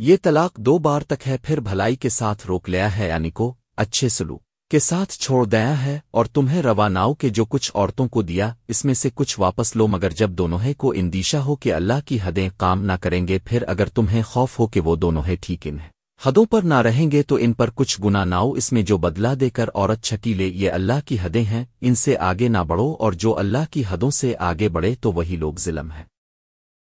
یہ طلاق دو بار تک ہے، پھر بھلائی کے ساتھ روک لیا ہے یعنی کو اچھے سلو کے ساتھ چھوڑ دیا ہے اور تمہیں رواناؤ کے جو کچھ عورتوں کو دیا، اس میں سے کچھ واپس لو، مگر جب دونوں کو اندیشہ ہو کہ اللہ کی حدیں کام نہ کریں گے، پھر اگر تمہیں خوف ہو کہ وہ دونوں ٹھیک ان ہیں۔ حدوں پر نہ رہیں گے تو ان پر کچھ گنا ناؤ اس میں جو بدلا دے کر عورت چھٹی لے، یہ اللہ کی حدیں ہیں، ان سے آگے نہ بڑھو، اور جو اللہ کی حدوں سے آگے بڑھے تو وہی لوگ ظلم ہے